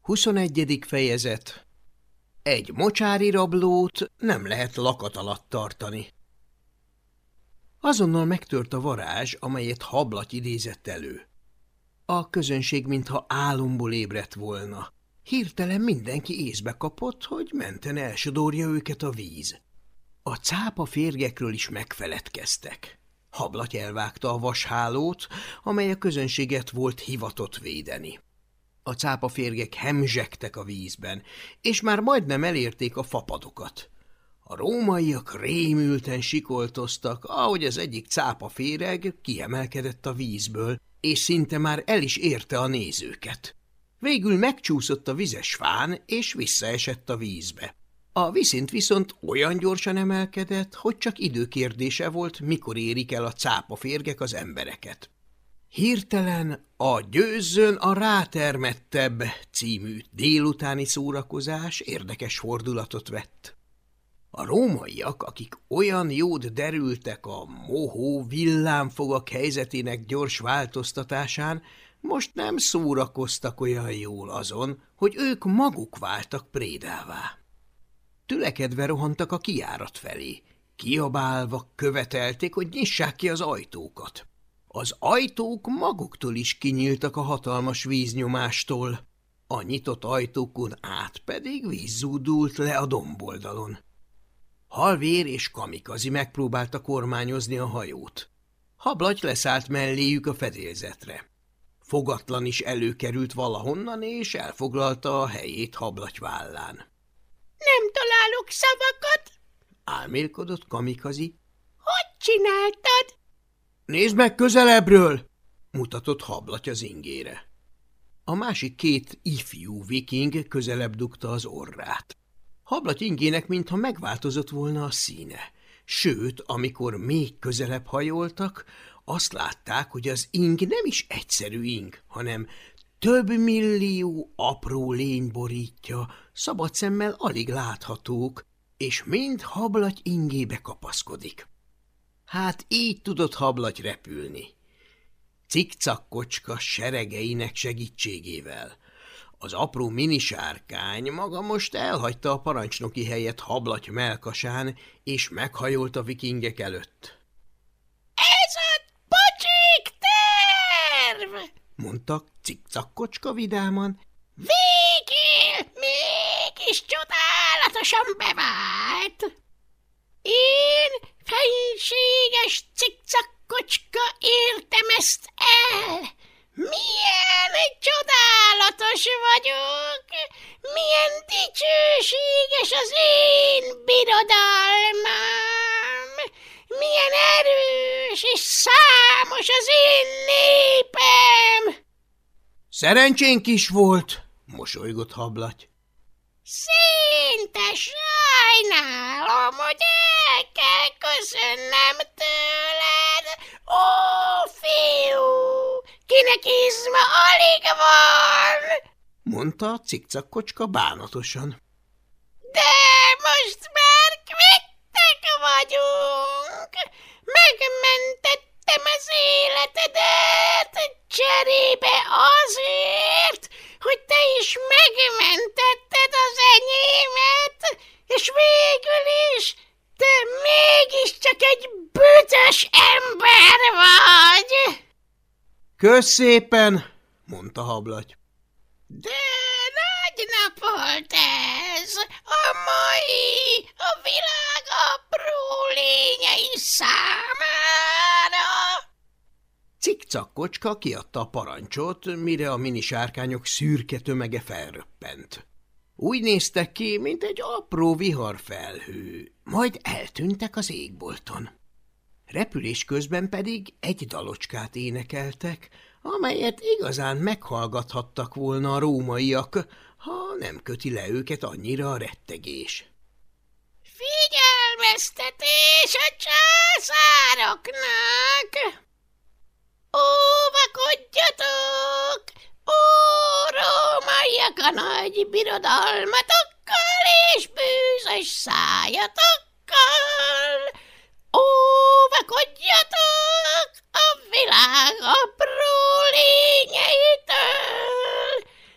21. fejezet Egy mocsári rablót nem lehet lakat alatt tartani. Azonnal megtört a varázs, amelyet hablat idézett elő. A közönség mintha álomból ébredt volna. Hirtelen mindenki észbe kapott, hogy menten elsodorja őket a víz. A cápa férgekről is megfeledkeztek. Hablat elvágta a vashálót, amely a közönséget volt hivatott védeni. A cápaférgek hemzsegtek a vízben, és már majdnem elérték a fapadokat. A rómaiak rémülten sikoltoztak, ahogy az egyik cápaféreg kiemelkedett a vízből, és szinte már el is érte a nézőket. Végül megcsúszott a vizes fán, és visszaesett a vízbe. A viszint viszont olyan gyorsan emelkedett, hogy csak időkérdése volt, mikor érik el a cápaférgek az embereket. Hirtelen a Győzzön a rátermettebb című délutáni szórakozás érdekes fordulatot vett. A rómaiak, akik olyan jót derültek a mohó villámfogak helyzetének gyors változtatásán, most nem szórakoztak olyan jól azon, hogy ők maguk váltak prédává. Tülekedve rohantak a kiárat felé, kiabálva követelték, hogy nyissák ki az ajtókat. Az ajtók maguktól is kinyíltak a hatalmas víznyomástól, a nyitott ajtókon át pedig víz zúdult le a domboldalon. Halvér és kamikazi megpróbálta kormányozni a hajót. Hablagy leszállt melléjük a fedélzetre. Fogatlan is előkerült valahonnan, és elfoglalta a helyét hablagy vállán. – Nem találok szavakat! – álmélkodott kamikazi. – Hogy csináltad? Nézd meg közelebbről! mutatott hablaty az ingére. A másik két ifjú viking közelebb dugta az orrát. Hablaty ingének mintha megváltozott volna a színe, sőt, amikor még közelebb hajoltak, azt látták, hogy az ing nem is egyszerű ing, hanem több millió apró lény borítja, szabad szemmel alig láthatók, és mind hablaty ingébe kapaszkodik. Hát így tudott hablagy repülni. Cikcakkocska seregeinek segítségével. Az apró minisárkány maga most elhagyta a parancsnoki helyet hablaty melkasán, és meghajolt a vikingek előtt. – Ez a pocsék terv! – mondta cikcakkocska vidáman. – Végül mégis csodálatosan bevált! Én Fenséges cikcakkocska értem ezt el! Milyen csodálatos vagyok! Milyen dicsőséges az én birodalmam! Milyen erős és számos az én népem! Szerencsénk is volt, mosolygott hablaty. Szinte sajnálom, hogy el kell köszönnem tőled, ó, fiú, kinek izma alig van, mondta a cikcakkocska bánatosan. De most már kvittek vagyunk, megmentettem az életedet cserébe azért, hogy te is megmentetted az enyémet, és végül is te mégiscsak egy büdös ember vagy. Kösz szépen, mondta hablaty. De nagy nap volt ez, a mai, a világ apró lényei számára. Cikcakkocska kiadta a parancsot, mire a minisárkányok szürke tömege felröppent. Úgy néztek ki, mint egy apró viharfelhő, majd eltűntek az égbolton. Repülés közben pedig egy dalocskát énekeltek, amelyet igazán meghallgathattak volna a rómaiak, ha nem köti le őket annyira a rettegés. Figyelmeztetés a császároknak! Óvakodjatok! Ó, rómaiak a nagy birodalmatokkal és bűzös szájatokkal! Óvakodjatok a világ apró lényeitől,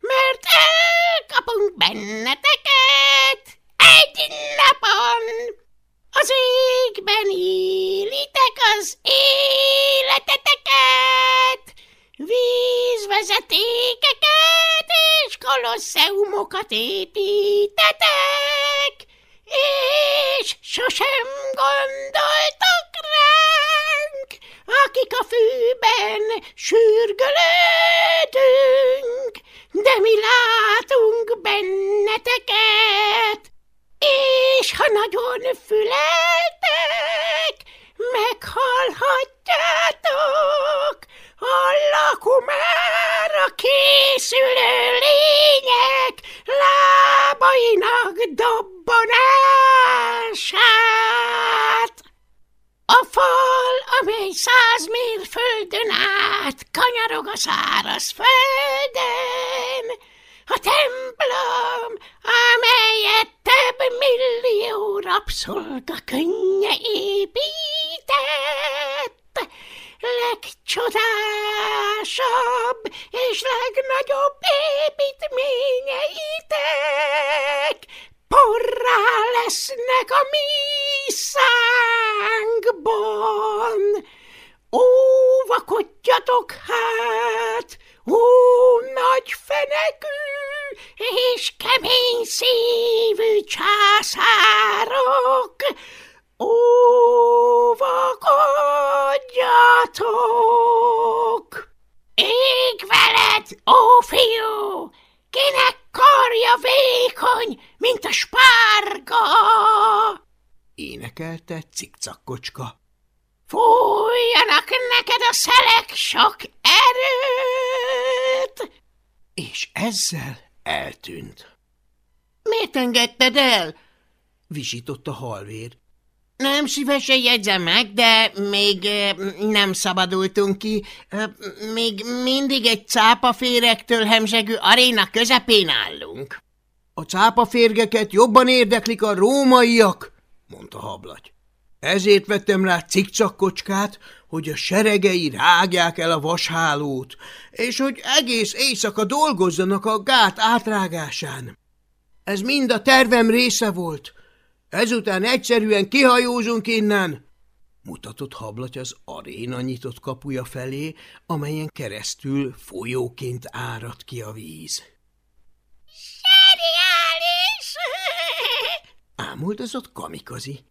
mert el benneteket egy napon. Az égben élitek az életeteket, vízvezetékeket és kolosszeumokat építetek, és sosem gondoltok ránk, akik a fűben sürgölődünk, de mi látunk benneteket, és ha nagyon füleltek, meghallhatjátok a lakomára készülő lények lábainak dobbanását. A fal, amely száz mérföldön át kanyarog a száraz földön, a templom, amelyet több millió rabszolga könnye épített, legcsodásabb és legnagyobb építményeitek porrá lesznek a mi szánkban. Óvakodjatok hát, ó nagy fenekű és kemény szívű császárok, cikcakkocska. Fújjanak neked a szelek sok erőt! És ezzel eltűnt. Miért engedted el? Visított a halvér. Nem szívesen jegyzem meg, de még eh, nem szabadultunk ki. Eh, Még mindig egy cápaférektől hemzsegő aréna közepén állunk. A cápaférgeket jobban érdeklik a rómaiak, mondta hablaty. Ezért vettem rá cikcakkocskát, hogy a seregei rágják el a vashálót, és hogy egész éjszaka dolgozzanak a gát átrágásán. Ez mind a tervem része volt. Ezután egyszerűen kihajózunk innen, mutatott hablaty az aréna nyitott kapuja felé, amelyen keresztül folyóként árad ki a víz. Seriális! Ámuldozott kamikazi.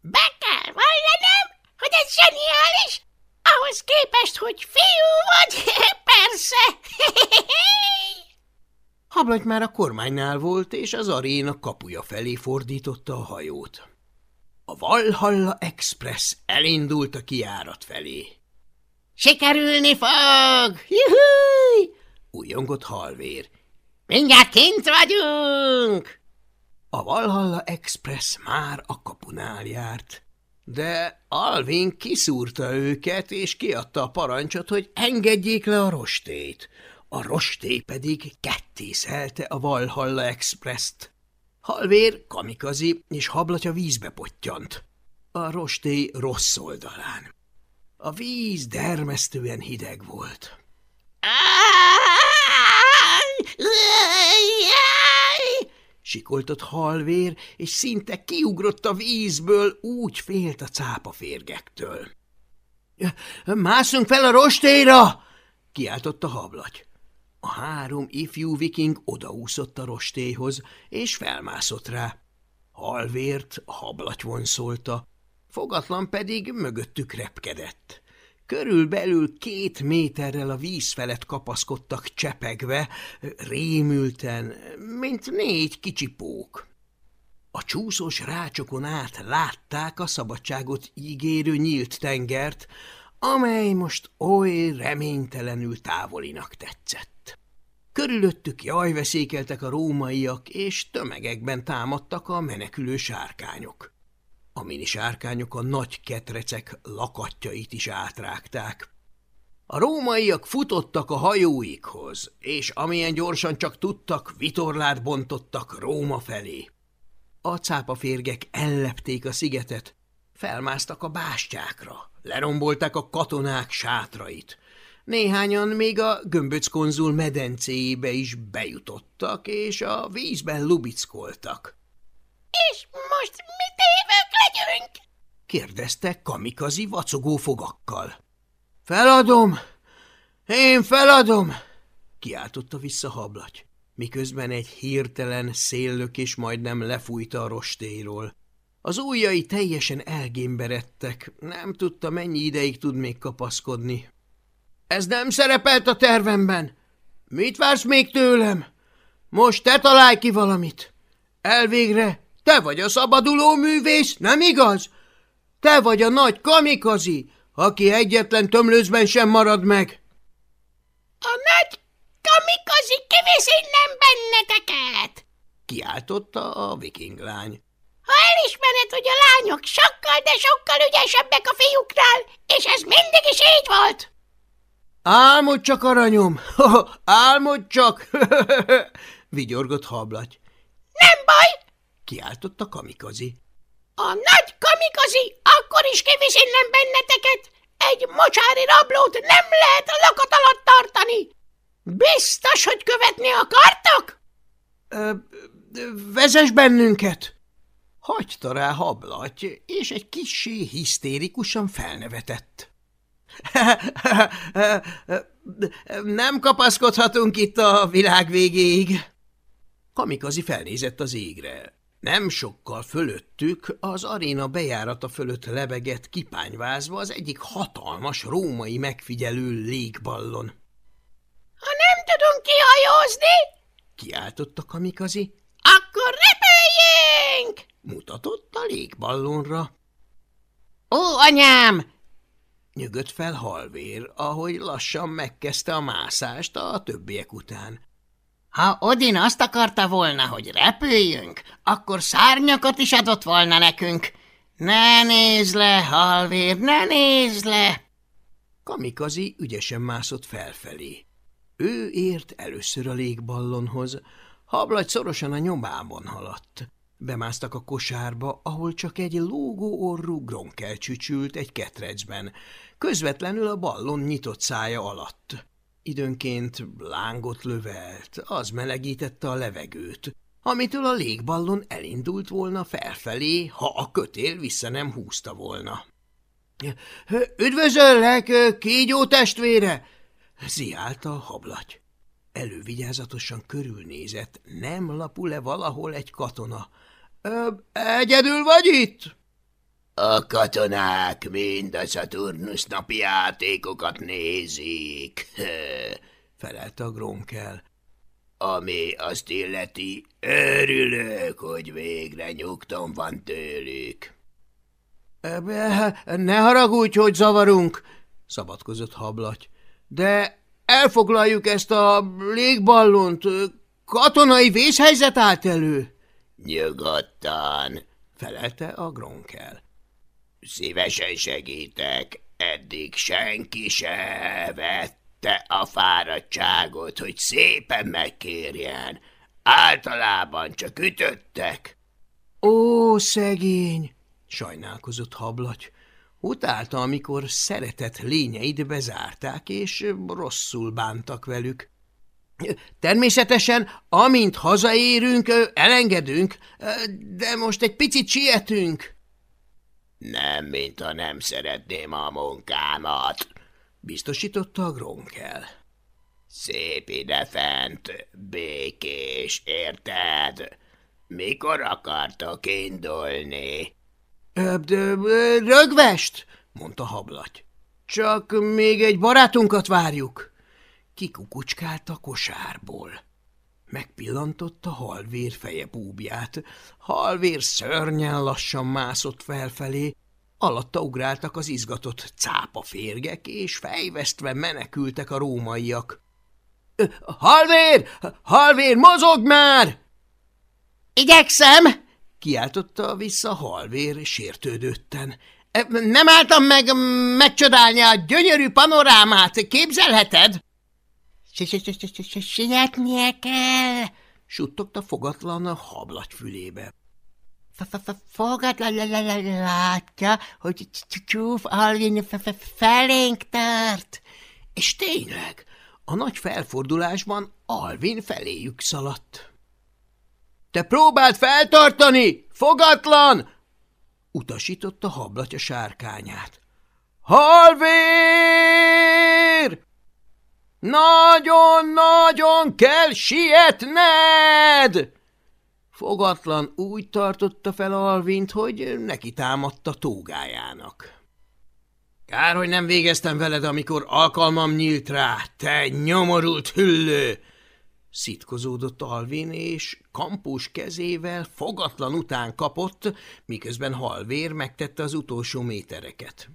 Be kell vallanom, hogy ez zseniális, ahhoz képest, hogy fiú vagy, persze. Hablaty már a kormánynál volt, és az aréna kapuja felé fordította a hajót. A Valhalla Express elindult a kiárat felé. Sikerülni fog! Juhúj! Újongott halvér. Mindjárt kint vagyunk! A Valhalla Express már a kapunál járt. De Alvin kiszúrta őket, és kiadta a parancsot, hogy engedjék le a rostét. A rosté pedig kettészelte a Valhalla Express-t. Halvér, kamikazi és hablatya vízbe pottyant. A rosté rossz oldalán. A víz dermesztően hideg volt. Sikoltott halvér, és szinte kiugrott a vízből, úgy félt a cápaférgektől. – Mászunk fel a rostéra! – kiáltott a hablaty. A három ifjú viking odaúszott a rostéhoz, és felmászott rá. Halvért a hablaty vonszolta, fogatlan pedig mögöttük repkedett. Körülbelül két méterrel a víz felett kapaszkodtak csepegve, rémülten, mint négy kicsi pók. A csúszós rácsokon át látták a szabadságot ígérő nyílt tengert, amely most oly reménytelenül távolinak tetszett. Körülöttük jajveszékeltek a rómaiak, és tömegekben támadtak a menekülő sárkányok. A mini sárkányok a nagy ketrecek lakatjait is átrágták. A rómaiak futottak a hajóikhoz, és amilyen gyorsan csak tudtak, vitorlát bontottak Róma felé. A cápaférgek ellepték a szigetet, felmásztak a bástyákra, lerombolták a katonák sátrait, Néhányan még a gömböc konzul medencéjébe is bejutottak, és a vízben lubickoltak. – És most mit évők legyünk? – kérdezte kamikazi vacogó fogakkal. – Feladom! Én feladom! – kiáltotta vissza hablaty, miközben egy hirtelen széllökés majdnem lefújta a rostélyról. Az ujjai teljesen elgémberedtek, nem tudta, mennyi ideig tud még kapaszkodni. Ez nem szerepelt a tervemben. Mit vársz még tőlem? Most te találj ki valamit. Elvégre te vagy a szabaduló művész, nem igaz? Te vagy a nagy kamikazi, aki egyetlen tömlőzben sem marad meg. A nagy kamikazi kivisz innen benneteket! Kiáltotta a viking lány. Ha elismered, hogy a lányok sokkal, de sokkal ügyesebbek a fiúknál, és ez mindig is így volt. Álmod csak, aranyom! Álmod csak! Vigyorgott hablaty. Nem baj! Kiáltotta kamikazi. A nagy kamikazi akkor is kivisz innen benneteket! Egy mocsári rablót nem lehet a lakat alatt tartani! Biztos, hogy követni akartok? Ö, vezess bennünket! Hagyta rá hablaty, és egy kissé hisztérikusan felnevetett. Nem kapaszkodhatunk itt a világ végéig. Kamikazi felnézett az égre. Nem sokkal fölöttük az aréna bejárata fölött lebegett kipányvázva az egyik hatalmas római megfigyelő légballon. – Ha nem tudunk kihajózni, kiáltotta Kamikazi, akkor repüljünk! mutatott a légballonra. – Ó, anyám! Nyögött fel halvér, ahogy lassan megkezdte a mászást a többiek után. Ha Odin azt akarta volna, hogy repüljünk, akkor szárnyakat is adott volna nekünk. Ne nézd le, halvér, ne nézd le! Kamikazi ügyesen mászott felfelé. Ő ért először a légballonhoz, hablagy szorosan a nyomában haladt. Bemásztak a kosárba, ahol csak egy lógó orrú gronkel csücsült egy ketrecben, közvetlenül a ballon nyitott szája alatt. Időnként lángot lövelt, az melegítette a levegőt, amitől a légballon elindult volna felfelé, ha a kötél vissza nem húzta volna. – Üdvözöllek, kígyó testvére! – ziálta a hablaty. Elővigyázatosan körülnézett, nem lapul-e valahol egy katona. – Egyedül vagy itt? A katonák mind a Saturnus napi játékokat nézik, felelte a Gronkel. Ami azt illeti, örülök, hogy végre nyugton van tőlük. Ne haragudj, hogy zavarunk, szabadkozott hablaty, de elfoglaljuk ezt a légballont, katonai vészhelyzet állt elő. Nyugodtan, felelte a Gronkel. Szívesen segítek, eddig senki se vette a fáradtságot, hogy szépen megkérjen. Általában csak ütöttek. Ó, szegény! sajnálkozott hablaty. Utálta, amikor szeretett lényeid bezárták, és rosszul bántak velük. Természetesen, amint hazaérünk, elengedünk, de most egy picit sietünk. Nem, mintha nem szeretném a munkámat, biztosította a Gronkel. Szép idefent, békés, érted? Mikor akartok indulni? Rögvest, mondta hablaty. Csak még egy barátunkat várjuk. Kikukucskált a kosárból. Megpillantotta halvér feje búbját. Halvér szörnyen lassan mászott felfelé, alatta ugráltak az izgatott cápaférgek, és fejvesztve menekültek a rómaiak. – Halvér! Halvér, mozog már! – Igyekszem! – kiáltotta vissza halvér sértődötten. – Nem álltam meg megcsodálni a gyönyörű panorámát, képzelheted? – Sietnie kell! – suttogta fogatlan a hablaty fülébe. – Fogatlan látja, hogy csúf Alvin felénk tart. És tényleg, a nagy felfordulásban Alvin feléjük szaladt. – Te próbáld feltartani! Fogatlan! – utasította hablatja sárkányát. – Halvér! Nagyon-nagyon kell sietned! Fogatlan úgy tartotta fel Alvint, hogy neki támadta tógájának. Kár, hogy nem végeztem veled, amikor alkalmam nyílt rá, te nyomorult hüllő! Szitkozódott Alvin, és kampus kezével fogatlan után kapott, miközben halvér megtette az utolsó métereket.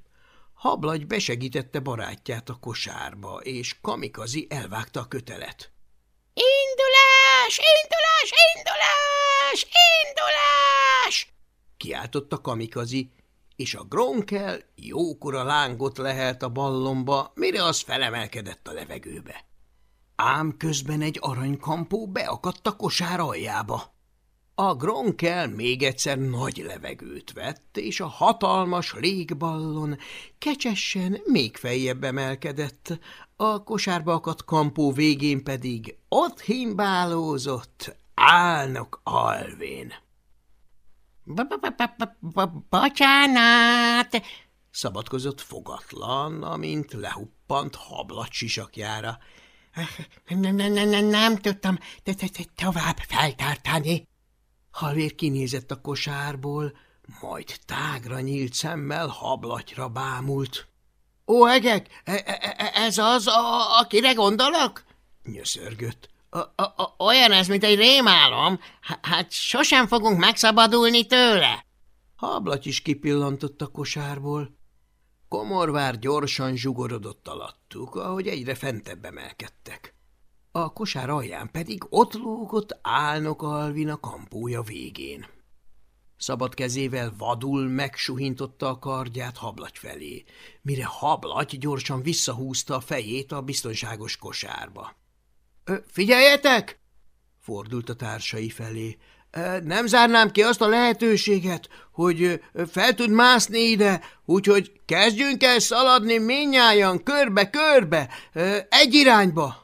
Hablagy besegítette barátját a kosárba, és kamikazi elvágta a kötelet. – Indulás! Indulás! Indulás! Indulás! – kiáltotta kamikazi, és a gronkel jókora lángot lehelt a ballomba, mire az felemelkedett a levegőbe. Ám közben egy aranykampó beakadt a kosár aljába. A gronkel még egyszer nagy levegőt vett, és a hatalmas légballon kecsesen még feljebb emelkedett, a kosárba akadt kampó végén pedig ott himbálózott álnok alvén. – Bocsánat! – szabadkozott fogatlan, amint lehuppant hablat sisakjára. – Nem tudtam tovább feltartani. Halvér kinézett a kosárból, majd tágra nyílt szemmel hablatyra bámult. – Ó, egek, e, e, e, ez az, a, akire gondolok? – nyöszörgött. – Olyan ez, mint egy rémálom. Hát sosem fogunk megszabadulni tőle. Hablaty is kipillantott a kosárból. Komorvár gyorsan zsugorodott alattuk, ahogy egyre fentebb emelkedtek a kosár alján pedig ott lógott álnok Alvin a kampója végén. Szabad kezével vadul megsuhintotta a kardját hablaty felé, mire hablaty gyorsan visszahúzta a fejét a biztonságos kosárba. – Figyeljetek! – fordult a társai felé. – Nem zárnám ki azt a lehetőséget, hogy fel tud mászni ide, úgyhogy kezdjünk el szaladni minnyáján körbe-körbe, egy irányba! –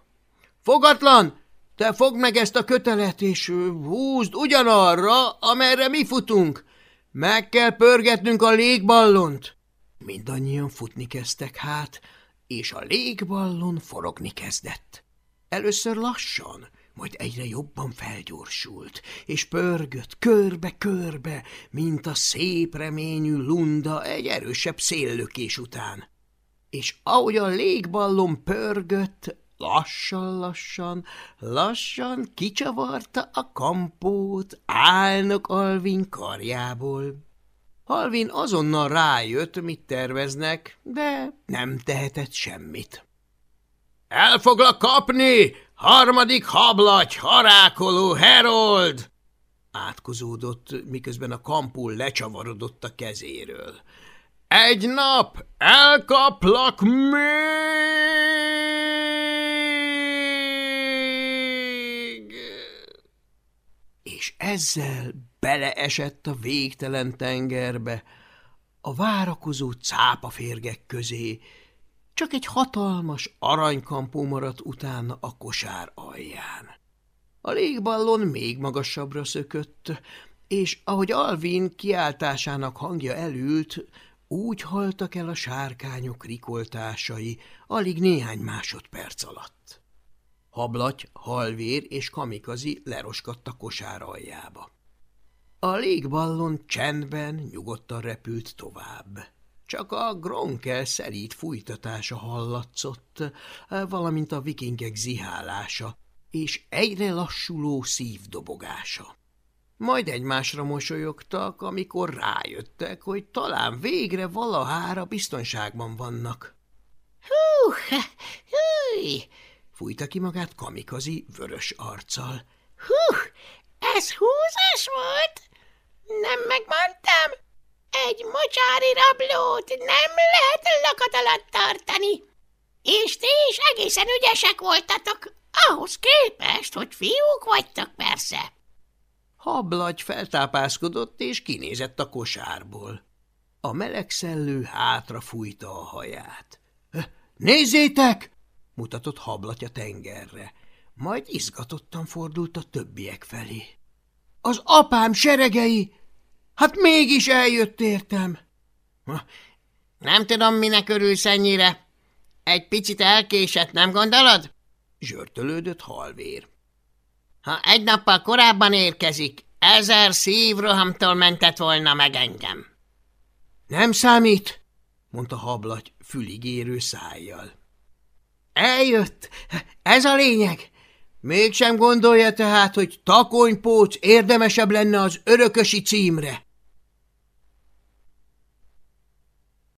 Fogatlan, te fogd meg ezt a kötelet, és húzd ugyanarra, amerre mi futunk. Meg kell pörgetnünk a légballont. Mindannyian futni kezdtek hát, és a légballon forogni kezdett. Először lassan, majd egyre jobban felgyorsult, és pörgött körbe-körbe, mint a szép reményű lunda egy erősebb széllökés után. És ahogy a légballon pörgött, Lassan-lassan, lassan kicsavarta a kampót álnok Alvin karjából. Alvin azonnal rájött, mit terveznek, de nem tehetett semmit. – El foglak kapni! Harmadik hablagy, harákoló herold! Átkozódott, miközben a kampó lecsavarodott a kezéről. – Egy nap elkaplak még! És ezzel beleesett a végtelen tengerbe, a várakozó cápaférgek közé, csak egy hatalmas aranykampó maradt utána a kosár alján. A légballon még magasabbra szökött, és ahogy Alvin kiáltásának hangja elült, úgy haltak el a sárkányok rikoltásai alig néhány másodperc alatt. Hablaty, halvér és kamikazi leroskadt a kosár aljába. A légballon csendben, nyugodtan repült tovább. Csak a gronkel szerít fújtatása hallatszott, valamint a vikingek zihálása, és egyre lassuló szívdobogása. Majd egymásra mosolyogtak, amikor rájöttek, hogy talán végre valahára biztonságban vannak. – Hú, hú, Fújta ki magát kamikazi vörös arccal. Hú, ez húzás volt? Nem megmondtam? Egy mocsári rablót nem lehet lakat alatt tartani. És ti is egészen ügyesek voltatok, ahhoz képest, hogy fiúk vagytok persze. Hablagy feltápászkodott és kinézett a kosárból. A meleg szellő hátra fújta a haját. – Nézzétek! Mutatott hablatja tengerre, majd izgatottan fordult a többiek felé. Az apám seregei! Hát mégis eljött értem! Nem tudom, minek örülsz ennyire. Egy picit elkésett, nem gondolod? Zsörtölődött halvér. Ha egy nappal korábban érkezik, ezer szívrohamtól mentett volna meg engem. Nem számít, mondta hablaty füligérő szájjal. Eljött, ez a lényeg. Mégsem gondolja tehát, hogy takonypóc érdemesebb lenne az örökösi címre.